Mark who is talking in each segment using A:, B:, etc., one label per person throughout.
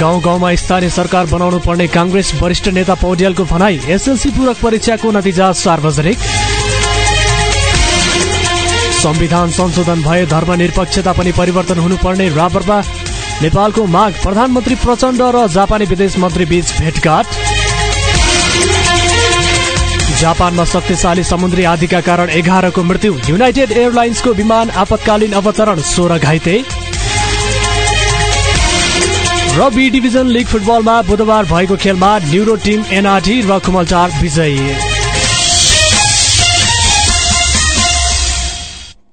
A: गाउँ गाउँमा स्थानीय सरकार बनाउनु पर्ने काङ्ग्रेस वरिष्ठ नेता पौड्यालको भनाई एसएलसी पूरक परीक्षाको नतिजा सार्वजनिक। संविधान संशोधन भए धर्मनिरपेक्षता पनि परिवर्तन हुनुपर्ने राबर्बा नेपालको माग प्रधानमन्त्री प्रचण्ड र जापानी विदेश मन्त्री बीच भेटघाट। जापानमा शक्तिशाली समुद्री आदिका कारण एघारको मृत्यु युनाइटेड एयरलाइन्सको विमान आपतकालीन अवतरण सोह्र घाइते। र बी डिभिजन लिग फुटबलमा बुधबार भएको खेलमा न्युरो टिम एनआरटी र कुमलटार विजयी।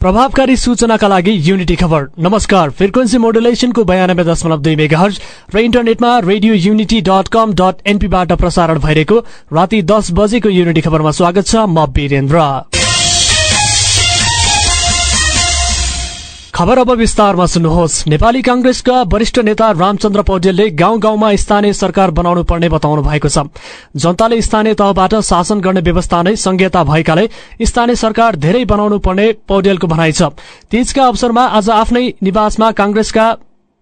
A: प्रभावकारी सूचनाका लागि युनिटी खबर। नमस्कार फ्रिक्वेन्सी मोडुलेसनको बयानब्बे दशमलव दुई मेगा र इन्टरनेटमा radio unity dot com dot एनपीबाट प्रसारण भइरहेको राति दस बजेको युनिटी खबरमा स्वागत छ म वीरेन्द्र। खबर अब विस्तारमा सुन्नुहोस्। नेपाली कांग्रेसका वरिष्ठ नेता रामचन्द्र पौडेलले गाउँ गाउँमा स्थानीय सरकार बनाउनु पर्ने बताउनु भएको छ। जनताले स्थानीय तहबाट शासन गर्ने व्यवस्था नै संघीयता भएकाले स्थानीय सरकार धेरै बनाउनु पर्ने पौडेलको भनाइ छ। तीजका अवसरमा आज आफ्नै निवासमा कांग्रेसका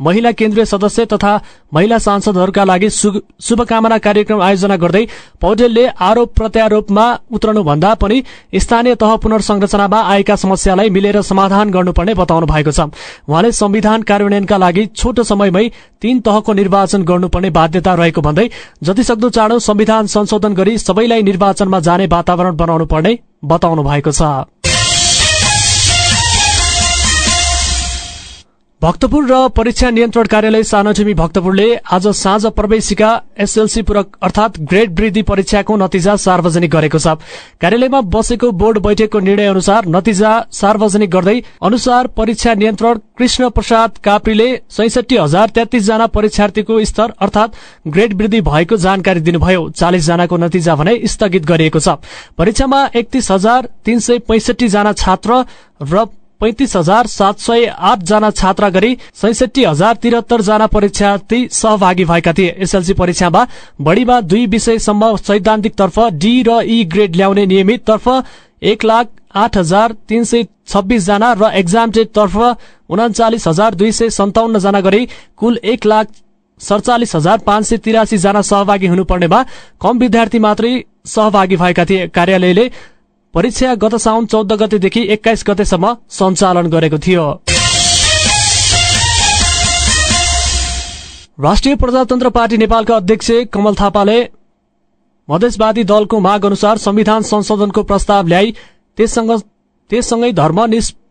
A: महिला केन्द्रीय सदस्य तथा महिला सांसदहरूका लागि शुभकामना कार्यक्रम आयोजना गर्दै पौडेलले आरोप प्रत्यारोपमा उत्रनुभन्दा पनि स्थानीय तह पुनर्संरचनामा आएका समस्यालाई मिलेर समाधान गर्नुपर्ने बताउनु भएको छ। उहाँले संविधान कार्यान्वयनका लागि छोटो समयमै तीन तहको निर्वाचन गर्नुपर्ने बाध्यता रहेको भन्दै जतिसक्दो चाँडो संविधान संशोधन गरी सबैलाई निर्वाचनमा जाने वातावरण बनाउनु पर्ने बताउनु भएको छ। भक्तपुर र परीक्षा नियन्त्रण कार्यालय सानोझिमी भक्तपुरले आज साँझ प्रवेशिका एसएलसी पूरक अर्थात ग्रेड वृद्धि परीक्षाको नतिजा सार्वजनिक गरेको छ। कार्यालयमा बसेको बोर्ड बैठकको निर्णय अनुसार नतिजा सार्वजनिक गर्दै अनुसार परीक्षा नियन्त्रण कृष्ण प्रसाद काप्रीले सैसठी हजार तेत्तीस जना परीक्षार्थीको स्तर अर्थात ग्रेड वृद्धि भएको जानकारी दिनुभयो। चालिस जनाको नतिजा भने स्थगित गरिएको छ। परीक्षामा एकतीस हजार तीन सय पैंसठी जना छात्र र पैंतिस हजार सात सय आठ जना छात्रा गरी सैसठी हजार तिहत्तर जना परीक्षार्थी सहभागी भएका थिए। एसएलसी परीक्षामा बढ़ीमा दुई विषयसम्म सैद्धान्तिक तर्फ डी र ई ग्रेड ल्याउने नियमित तर्फ एक लाख आठ हजार तीन सय छब्बीस जना र एक्जामटेड तर्फ उनाचालिस हजार दुई सय सन्ताउन्न जना गरी कुल एक लाख सडचालिस हजार पाँच सय तिरासी जना सहभागी हुनुपर्नेमा कम विद्यार्थी मात्रै सहभागी भएका थिए। कार्यालयले परीक्षा गत साउन चौध गतेदेखि एक्काइस गतेसम्म सञ्चालन गरेको थियो। राष्ट्रिय प्रजातन्त्र पार्टी नेपालका अध्यक्ष कमल थापाले मधेसवादी दलको माग अनुसार संविधान संशोधनको प्रस्ताव ल्याई त्यससँग त्यससँगै धर्म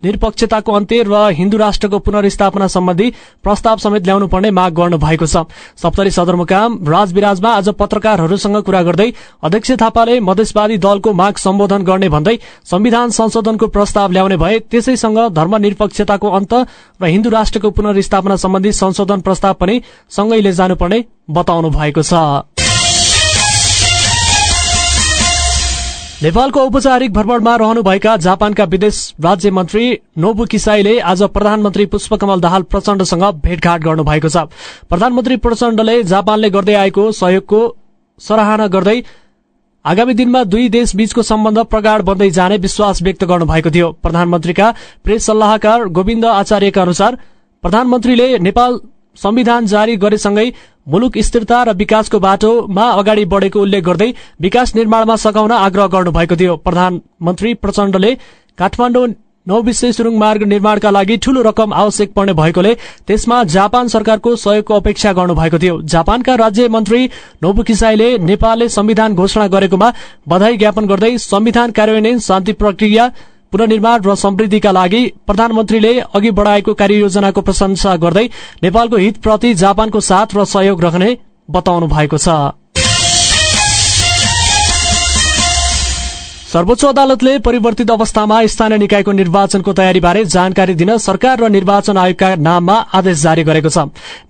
A: निरपक्षताको अन्त्य र हिन्दू राष्ट्रको पुनर्स्थापना सम्बन्धी प्रस्ताव समेत ल्याउनु पर्ने माग गर्नु भएको छ। सप्तरी सदरमुकाम राजविराजमा आज पत्रकारहरूसँग कुरा गर्दै अध्यक्ष थापाले मधेसवादी दलको माग सम्बोधन गर्ने भन्दै संविधान संशोधनको प्रस्ताव ल्याउने भए त्यसैसँग धर्मनिरपक्षताको अन्त र हिन्दू राष्ट्रको पुनर्स्थापना सम्बन्धी संशोधन प्रस्ताव पनि सँगै लैजानुपर्ने बताउनु भएको छ। नेपालको औपचारिक भ्रमणमा रहनुभएका जापानका विदेश राज्य मन्त्री नोबु किसाईले आज प्रधानमन्त्री पुष्पकमल दाहाल प्रचण्डसँग भेटघाट गर्नुभएको छ। प्रधानमन्त्री प्रचण्डले जापानले गर्दै आएको सहयोगको सराहना गर्दै आगामी दिनमा दुई देश बीचको सम्बन्ध प्रगाढ़ बन्दै जाने विश्वास व्यक्त गर्नुभएको थियो। प्रधानमन्त्रीका प्रेस सल्लाहकार गोविन्द आचार्यका अनुसार प्रधानमन्त्रीले नेपाल संविधान जारी गरेसँगै मुलुक स्थिरता र विकासको बाटोमा अगाडि बढ़ेको उल्लेख गर्दै विकास निर्माणमा सघाउन आग्रह गर्नुभएको थियो। प्रधानमन्त्री प्रचण्डले काठमाडौँ नौविश्व सुरुङ मार्ग निर्माणका लागि ठूलो रकम आवश्यक पर्ने भएकोले त्यसमा जापान सरकारको सहयोगको अपेक्षा गर्नुभएको थियो। जापानका राज्य मन्त्री नोबु किसाईले नेपालले संविधान घोषणा गरेकोमा बधाई ज्ञापन गर्दै संविधान कार्यान्वयन शान्ति प्रक्रिया पुननिर्माण र समृद्धिका लागि प्रधानमन्त्रीले अघि बढ़ाएको कार्ययोजनाको प्रशंसा गर्दै नेपालको हितप्रति जापानको साथ र सहयोग रहने बताउनु भएको छ। सर्वोच्च अदालतले परिवर्तित अवस्थामा स्थानीय निकायको निर्वाचनको तयारीबारे जानकारी दिन सरकार र निर्वाचन आयोगका नाममा आदेश जारी गरेको छ।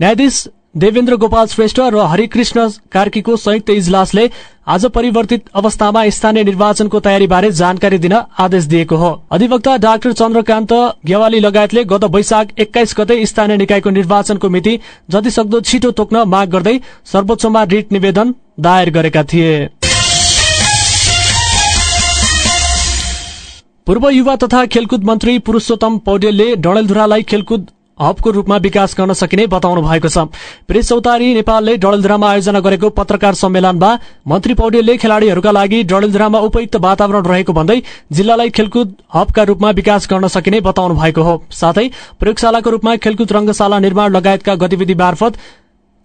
A: न्यायाधीश देवेन्द्र गोपाल श्रेष्ठ र हरिकृष्ण कार्कीको संयुक्त इजलासले आज परिवर्तित अवस्थामा स्थानीय निर्वाचनको तयारीबारे जानकारी दिन आदेश दिएको हो। अधिवक्ता डाक्टर चन्द्रकान्त गेवाली लगायतले गत वैशाख एक्काइस गते स्थानीय निकायको निर्वाचनको मिति जतिसक्दो छिटो तोक्न माग गर्दै सर्वोच्चमा रिट निवेदन दायर गरेका थिए। पूर्व युवा तथा खेलकुद मन्त्री पुरूषोत्तम पौडेलले डडेलधुरालाई खेलकुद हबको रूपमा विकास गर्न सकिने बताउनु भएको छ। प्रेस चौतारी नेपालले डडेलधुरामा आयोजना गरेको पत्रकार सम्मेलनमा मन्त्री पौडेलले खेलाड़ीहरूका लागि डडेलधुरामा उपयुक्त वातावरण रहेको भन्दै जिल्लालाई खेलकुद हबका रूपमा विकास गर्न सकिने बताउनु भएको हो। साथै प्रयोगशालाको रूपमा खेलकुद रंगशाला निर्माण लगायतका गतिविधि मार्फत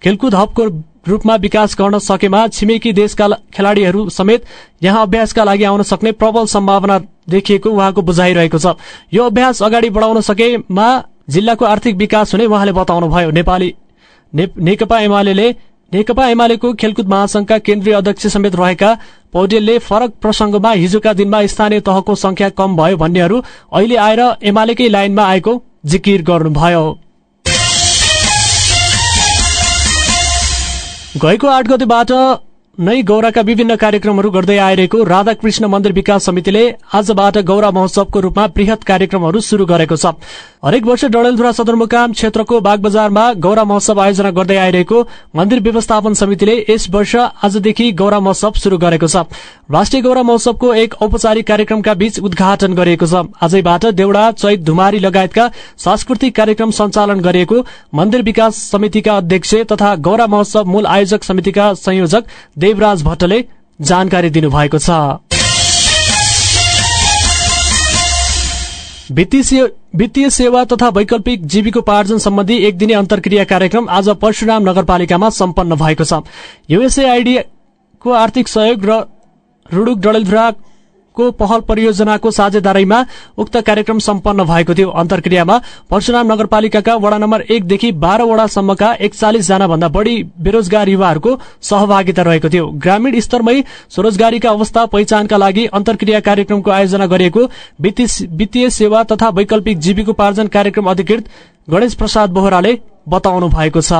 A: खेलकुद हबको रूपमा विकास गर्न सकेमा छिमेकी देशका खेलाड़ीहरू समेत यहाँ अभ्यासका लागि आउन सक्ने प्रबल सम्भावना देखिएको उहाँको बुझाइरहेको छ। यो अभ्यास अगाडि बढाउन सकेमा जिल्लाको आर्थिक विकास हुने उहाँले बताउनुभयो। नेपाली नेकपा एमाले नेकपा एमालेको खेलकुद महासंघका केन्द्रीय अध्यक्ष समेत रहेका पौडेलले फरक प्रसंगमा हिजोका दिनमा स्थानीय तहको संख्या कम भयो भन्नेहरू अहिले आएर एमालेकै लाइनमा आएको जिकिर गर्नुभयो। गएको आठ गतेबाट नै गौराका विभिन्न कार्यक्रमहरू गर्दै आइरहेको राधाकृष्ण मन्दिर विकास समितिले आजबाट गौरा महोत्सवको रूपमा वृहत कार्यक्रमहरू शुरू गरेको छ। हरेक वर्ष डडेलधुरा सदरमुकाम क्षेत्रको बागबजारमा गौरा महोत्सव आयोजना गर्दै आइरहेको मन्दिर व्यवस्थापन समितिले यस वर्ष आजदेखि गौरा महोत्सव शुरू गरेको छ। राष्ट्रिय गौरा महोत्सवको एक औपचारिक कार्यक्रमका बीच उद्घाटन गरिएको छ। आजैबाट देउडा चैत धुमारी लगायतका सांस्कृतिक कार्यक्रम सञ्चालन गरिएको मन्दिर विकास समितिका अध्यक्ष तथा गौरा महोत्सव मूल आयोजक समितिका संयोजक देवराज भट्टले जानकारी दिनुभएको छ। वित्तीय सेवा तथा वैकल्पिक जीविकोपार्जन सम्बन्धी एक दिने अन्तर्क्रिया कार्यक्रम आज परशुराम नगरपालिकामा सम्पन्न भएको छ। युएसएआईडीको आर्थिक सहयोग र रुडुक को पहल परियोजनाको साझेदारीमा उक्त कार्यक्रम सम्पन्न भएको थियो। अन्तर्क्रियामा परशुराम नगरपालिकाका वडा नम्बर एकदेखि बाह्र वडासम्मका एकचालिस जना भन्दा बढ़ी बेरोजगार युवाहरूको सहभागिता रहेको थियो। ग्रामीण स्तरमै स्वरोजगारीका अवस्था पहिचानका लागि अन्तर्क्रिया कार्यक्रमको आयोजना गरिएको वित्तीय सेवा तथा वैकल्पिक जीविकोपार्जन कार्यक्रम अधिकृत गणेश प्रसाद बोहराले बताउनु भएको छ।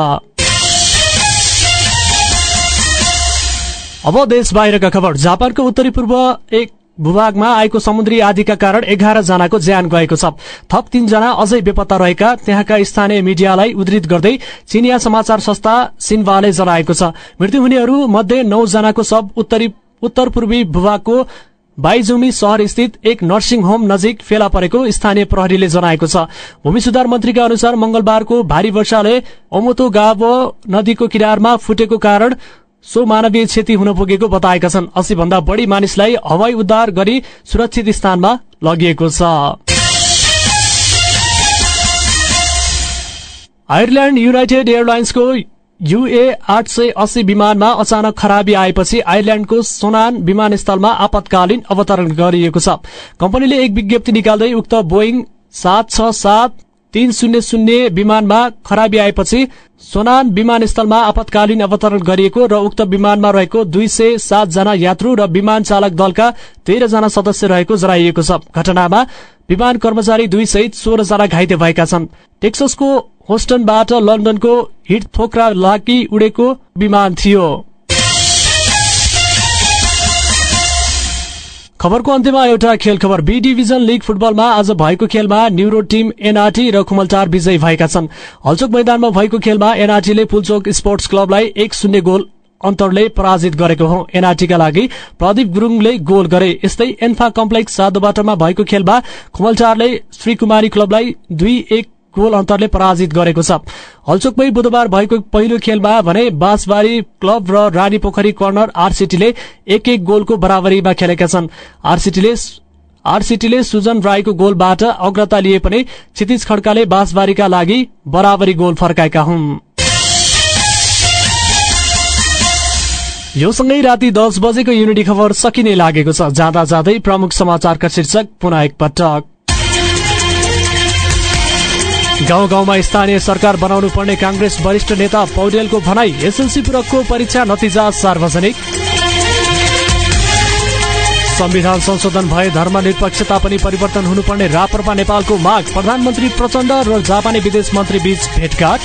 A: अब देश बाहिरका खबर। जापानको उत्तरी पूर्व एक भूभागमा आएको समुद्री आदिका कारण एघार जनाको ज्यान गएको छ। थप तीनजना अझै बेपत्ता रहेका त्यहाँका स्थानीय मिडियालाई उद्धित गर्दै चिनिया समाचार संस्था सिन्वाले जनाएको छ। मृत्यु हुनेहरू मध्ये नौ जनाको शव उत्तरी उत्तर पूर्वी भूभागको बाइजुमी शहर स्थित एक नर्सिङ होम नजिक फेला परेको स्थानीय प्रहरीले जनाएको छ। भूमि सुधार मन्त्रीका अनुसार मंगलबारको भारी वर्षाले ओमोतो गावो नदीको किनारमा फुटेको कारण सो मानवीय क्षति हुन पुगेको बताएका छन्। अस्सी भन्दा बढ़ी मानिसलाई हवाई उद्धार गरी सुरक्षित स्थानमा लगिएको छ। आयरल्याण्ड युनाइटेड एयरलाइन्सको युए आठ सय अस्सी विमानमा अचानक खराबी आएपछि आयरल्याण्डको सोनान विमानस्थलमा आपतकालीन अवतरण गरिएको छ। कम्पनीले एक विज्ञप्ति निकाल्दै उक्त बोइङ सात छ सात तीन शून्य शून्य विमानमा खराबी आएपछि सोनान विमानस्थलमा आपतकालीन अवतरण गरिएको र उक्त विमानमा रहेको दुई सय सातजना यात्रु र विमान चालक दलका तेह्रजना सदस्य रहेको जनाइएको छ। घटनामा विमान कर्मचारी दुई सहित सोह्रजना घाइते भएका छन्। टेक्ससको होस्टनबाट लन्डनको हिट थोक्रा लागि उडेको विमान थियो। खबरको अन्त्यमा एउटा खेल खबर। बी डिभिजन लिग फुटबलमा आज भएको खेलमा न्युरो टिम एनआरटी र खुमलटार विजयी भएका छन्। हलचोक मैदानमा भएको खेलमा एनआरटीले पुलचोक स्पोर्ट्स क्लबलाई एक शून्य गोल अन्तरले पराजित गरेको हो। एनआरटीका लागि प्रदीप गुरूङले गोल गरे। यस्तै एन्फा कम्प्लेक्स साधोबाटोमा भएको खेलमा खुमलटारले श्रीकुमारी क्लबलाई दुई एक गोल अन्तरले पराजित गरेको छ। हलचोकमै बुधबार भएको पहिलो खेलमा भने बाँसबारी क्लब र रानी पोखरी कर्नर आरसिटीले एक एक गोलको बराबरीमा खेलेका छन्। आरसिटीले आरसिटीले सुजन राईको गोलबाट अग्रता लिए पनि क्षितिज खड्काले बाँसबारीका लागि बराबरी गोल फर्काएका हुन्। यो सँगै राति दस बजेको युनिटी खबर सकिने लागेको छ। जाँदा जाँदै प्रमुख समाचारका शीर्षक पुनः एकपटक गाउँ गाउँमा स्थानीय सरकार बनाउनु पर्ने काङ्ग्रेस वरिष्ठ नेता पौडेलको भनाई एसएलसी पूरकको परीक्षा नतिजा सार्वजनिक। संविधान संशोधन भए धर्मनिरपेक्षता पनि परिवर्तन हुनुपर्ने राप्रपा नेपालको माग प्रधानमन्त्री प्रचण्ड र जापानी विदेश मन्त्री बीच भेटघाट।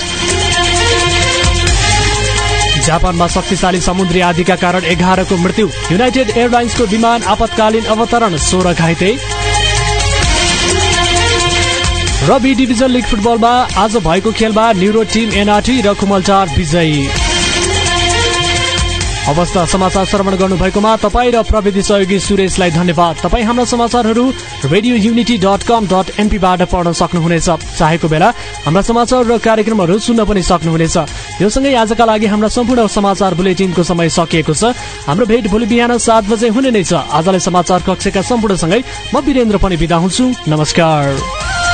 A: जापानमा शक्तिशाली समुद्री आदिका कारण एघारको मृत्यु युनाइटेड एयरलाइन्सको विमान आपतकालीन अवतरण सोह्र घाइते। र बी डिभिजन लिग फुटबलमा आज भएको खेलमा न्युरो टिम एनआरटी र कुमलचार विजयी। अवस्था समाचार श्रवण गर्नुभएकोमा तपाईँ र प्रविधि सहयोगी सुरेशलाई धन्यवाद। तपाईँ हाम्रा समाचारहरू radio unity dot com dot एनपीबाट पढ्न सक्नुहुनेछ। चाहेको बेला हाम्रा समाचार र कार्यक्रमहरू सुन्न पनि सक्नुहुनेछ। यो सँगै आजका लागि हाम्रा सम्पूर्ण समाचार बुलेटिनको समय सकिएको छ। हाम्रो भेट भोलि बिहान सात बजे हुने नै छ। आजलाई समाचार कक्षका सम्पूर्णसँगै म वीरेन्द्र पनि बिदा हुन्छु। नमस्कार।